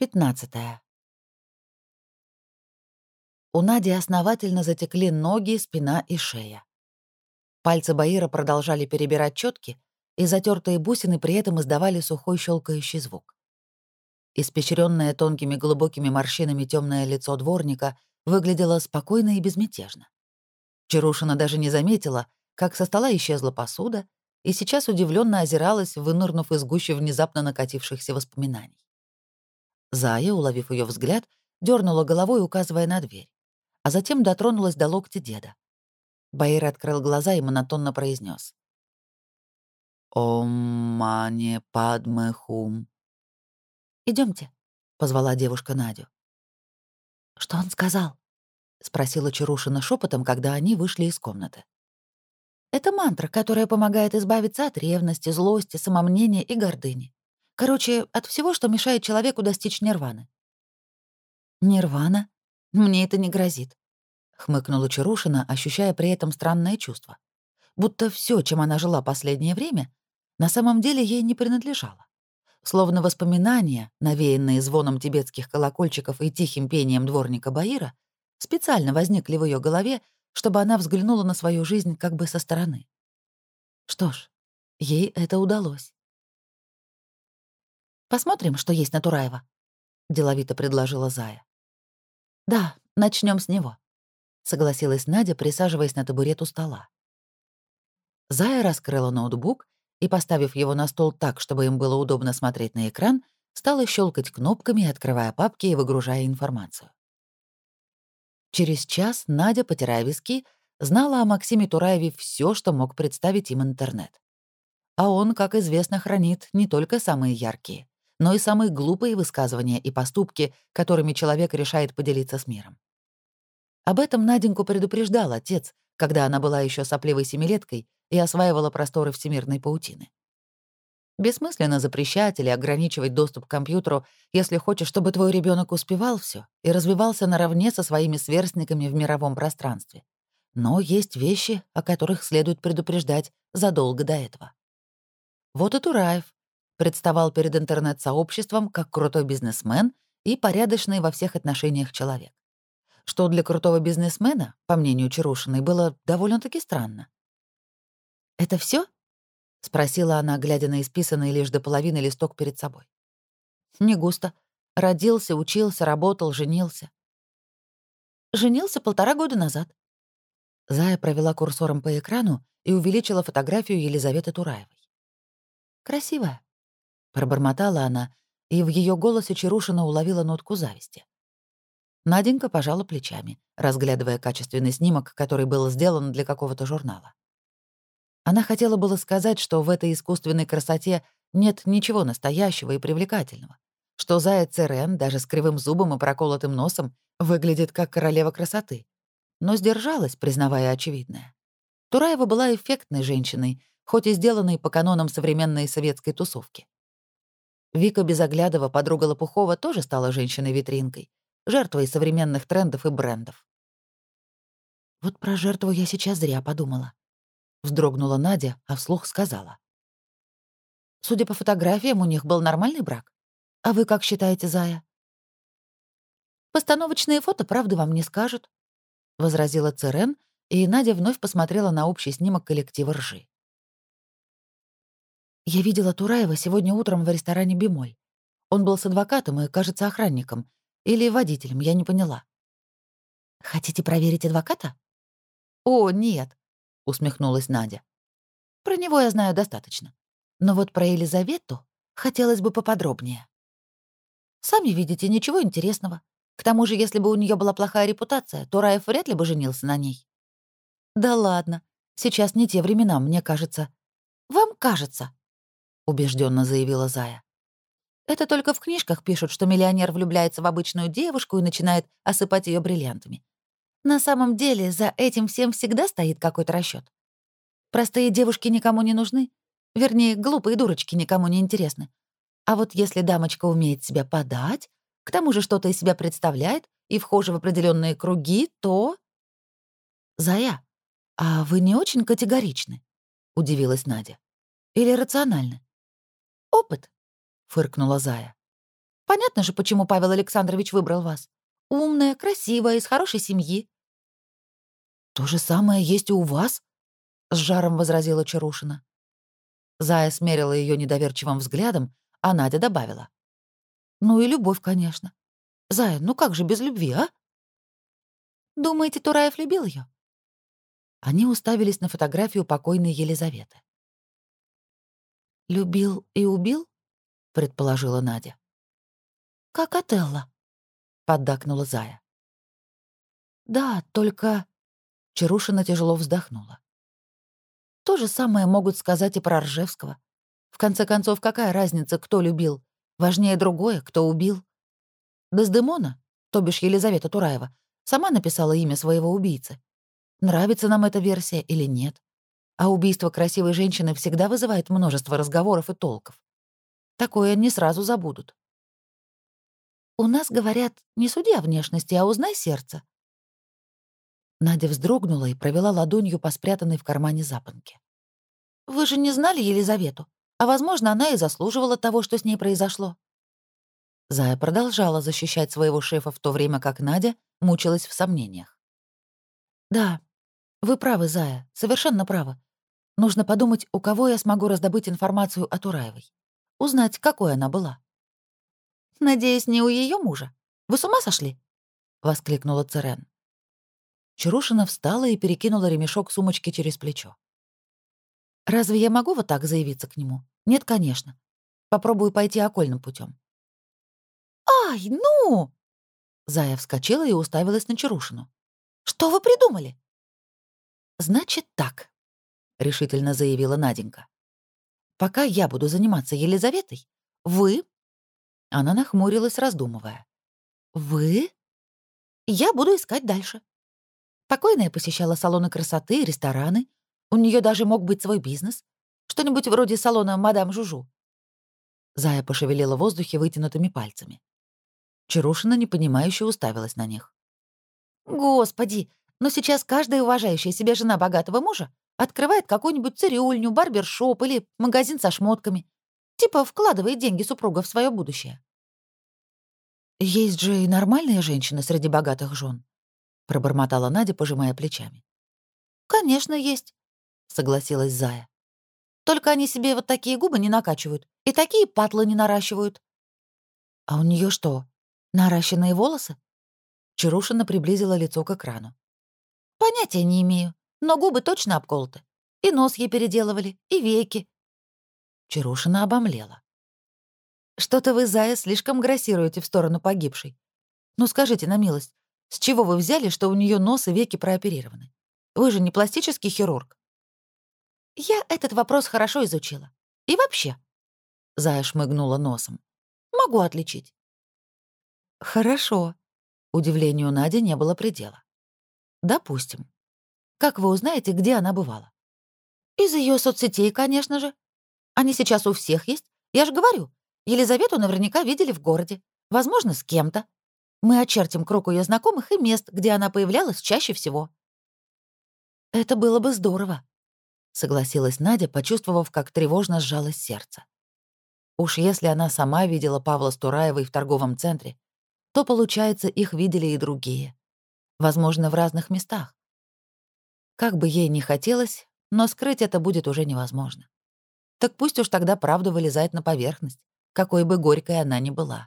15. У Нади основательно затекли ноги, спина и шея. Пальцы Баира продолжали перебирать четки, и затертые бусины при этом издавали сухой щелкающий звук. Испещренное тонкими глубокими морщинами темное лицо дворника выглядело спокойно и безмятежно. Чарушина даже не заметила, как со стола исчезла посуда, и сейчас удивленно озиралась, вынырнув из гущи внезапно накатившихся воспоминаний. Зая, уловив ее взгляд, дернула головой, указывая на дверь, а затем дотронулась до локтя деда. Баир открыл глаза и монотонно произнес: «Ом мане падме хум». Идемте, позвала девушка Надю. «Что он сказал?» — спросила Чарушина шепотом, когда они вышли из комнаты. «Это мантра, которая помогает избавиться от ревности, злости, самомнения и гордыни. Короче, от всего, что мешает человеку достичь нирваны. «Нирвана? Мне это не грозит», — хмыкнула Чарушина, ощущая при этом странное чувство. Будто все, чем она жила последнее время, на самом деле ей не принадлежало. Словно воспоминания, навеянные звоном тибетских колокольчиков и тихим пением дворника Баира, специально возникли в ее голове, чтобы она взглянула на свою жизнь как бы со стороны. Что ж, ей это удалось. Посмотрим, что есть на Тураева», — деловито предложила Зая. «Да, начнем с него», — согласилась Надя, присаживаясь на табурет у стола. Зая раскрыла ноутбук и, поставив его на стол так, чтобы им было удобно смотреть на экран, стала щелкать кнопками, открывая папки и выгружая информацию. Через час Надя, потирая виски, знала о Максиме Тураеве все, что мог представить им интернет. А он, как известно, хранит не только самые яркие, но и самые глупые высказывания и поступки, которыми человек решает поделиться с миром. Об этом Наденьку предупреждал отец, когда она была еще сопливой семилеткой и осваивала просторы всемирной паутины. Бессмысленно запрещать или ограничивать доступ к компьютеру, если хочешь, чтобы твой ребенок успевал все и развивался наравне со своими сверстниками в мировом пространстве. Но есть вещи, о которых следует предупреждать задолго до этого. Вот и Тураев, представал перед интернет-сообществом как крутой бизнесмен и порядочный во всех отношениях человек. Что для крутого бизнесмена, по мнению Чарушиной, было довольно-таки странно. «Это все? спросила она, глядя на исписанный лишь до половины листок перед собой. «Не густо. Родился, учился, работал, женился». «Женился полтора года назад». Зая провела курсором по экрану и увеличила фотографию Елизаветы Тураевой. «Красивая», Пробормотала она, и в ее голосе Чарушина уловила нотку зависти. Наденька пожала плечами, разглядывая качественный снимок, который был сделан для какого-то журнала. Она хотела было сказать, что в этой искусственной красоте нет ничего настоящего и привлекательного, что заяц Ирен, даже с кривым зубом и проколотым носом, выглядит как королева красоты, но сдержалась, признавая очевидное. Тураева была эффектной женщиной, хоть и сделанной по канонам современной советской тусовки. Вика Безоглядова, подруга Лопухова, тоже стала женщиной-витринкой, жертвой современных трендов и брендов. «Вот про жертву я сейчас зря подумала», — вздрогнула Надя, а вслух сказала. «Судя по фотографиям, у них был нормальный брак. А вы как считаете, Зая?» «Постановочные фото правды вам не скажут», — возразила Церен, и Надя вновь посмотрела на общий снимок коллектива ржи. Я видела Тураева сегодня утром в ресторане «Бемоль». Он был с адвокатом и, кажется, охранником. Или водителем, я не поняла. «Хотите проверить адвоката?» «О, нет», — усмехнулась Надя. «Про него я знаю достаточно. Но вот про Елизавету хотелось бы поподробнее». «Сами видите, ничего интересного. К тому же, если бы у нее была плохая репутация, то Раев вряд ли бы женился на ней». «Да ладно. Сейчас не те времена, мне кажется». «Вам кажется», убежденно заявила Зая. Это только в книжках пишут, что миллионер влюбляется в обычную девушку и начинает осыпать ее бриллиантами. На самом деле за этим всем всегда стоит какой-то расчет. Простые девушки никому не нужны. Вернее, глупые дурочки никому не интересны. А вот если дамочка умеет себя подать, к тому же что-то из себя представляет и вхожа в определенные круги, то... «Зая, а вы не очень категоричны?» — удивилась Надя. «Или рациональны?» «Опыт», — фыркнула Зая. Понятно же, почему Павел Александрович выбрал вас. Умная, красивая, из хорошей семьи». «То же самое есть и у вас?» — с жаром возразила Чарушина. Зая смерила ее недоверчивым взглядом, а Надя добавила. «Ну и любовь, конечно. Зая, ну как же без любви, а?» «Думаете, Тураев любил ее? Они уставились на фотографию покойной Елизаветы. «Любил и убил?» — предположила Надя. «Как Отелло», — поддакнула Зая. «Да, только...» — Чарушина тяжело вздохнула. «То же самое могут сказать и про Ржевского. В конце концов, какая разница, кто любил? Важнее другое, кто убил. Дездемона, то бишь Елизавета Тураева, сама написала имя своего убийцы. Нравится нам эта версия или нет. А убийство красивой женщины всегда вызывает множество разговоров и толков. Такое не сразу забудут. У нас говорят, не суди о внешности, а узнай сердце. Надя вздрогнула и провела ладонью по спрятанной в кармане запонке. «Вы же не знали Елизавету, а, возможно, она и заслуживала того, что с ней произошло». Зая продолжала защищать своего шефа в то время, как Надя мучилась в сомнениях. «Да, вы правы, Зая, совершенно правы. Нужно подумать, у кого я смогу раздобыть информацию о Тураевой. Узнать, какой она была. «Надеюсь, не у ее мужа? Вы с ума сошли?» — воскликнула Церен. Чарушина встала и перекинула ремешок сумочки через плечо. «Разве я могу вот так заявиться к нему? Нет, конечно. Попробую пойти окольным путем. «Ай, ну!» Зая вскочила и уставилась на Чарушину. «Что вы придумали?» «Значит так», — решительно заявила Наденька. «Пока я буду заниматься Елизаветой, вы...» Она нахмурилась, раздумывая. «Вы?» «Я буду искать дальше». Покойная посещала салоны красоты рестораны. У нее даже мог быть свой бизнес. Что-нибудь вроде салона «Мадам Жужу». Зая пошевелила в воздухе вытянутыми пальцами. Чарушина непонимающе уставилась на них. «Господи, но сейчас каждая уважающая себя жена богатого мужа открывает какую-нибудь цирюльню, барбершоп или магазин со шмотками. Типа вкладывает деньги супруга в свое будущее. «Есть же и нормальные женщины среди богатых жен, пробормотала Надя, пожимая плечами. «Конечно, есть», — согласилась Зая. «Только они себе вот такие губы не накачивают и такие патлы не наращивают». «А у нее что, наращенные волосы?» Чарушина приблизила лицо к экрану. Понятия не имею, но губы точно обколоты. И нос ей переделывали, и веки. Чарушина обомлела. Что-то вы, Зая, слишком грассируете в сторону погибшей. Ну скажите на милость, с чего вы взяли, что у нее нос и веки прооперированы? Вы же не пластический хирург. Я этот вопрос хорошо изучила. И вообще, Зая шмыгнула носом. Могу отличить. Хорошо. Удивлению Нади не было предела. Допустим. Как вы узнаете, где она бывала? Из ее соцсетей, конечно же. Они сейчас у всех есть. Я же говорю, Елизавету наверняка видели в городе. Возможно, с кем-то. Мы очертим круг ее знакомых и мест, где она появлялась чаще всего. Это было бы здорово, согласилась Надя, почувствовав, как тревожно сжалось сердце. Уж если она сама видела Павла Стураева в торговом центре, то, получается, их видели и другие возможно, в разных местах. Как бы ей ни хотелось, но скрыть это будет уже невозможно. Так пусть уж тогда правда вылезает на поверхность, какой бы горькой она ни была.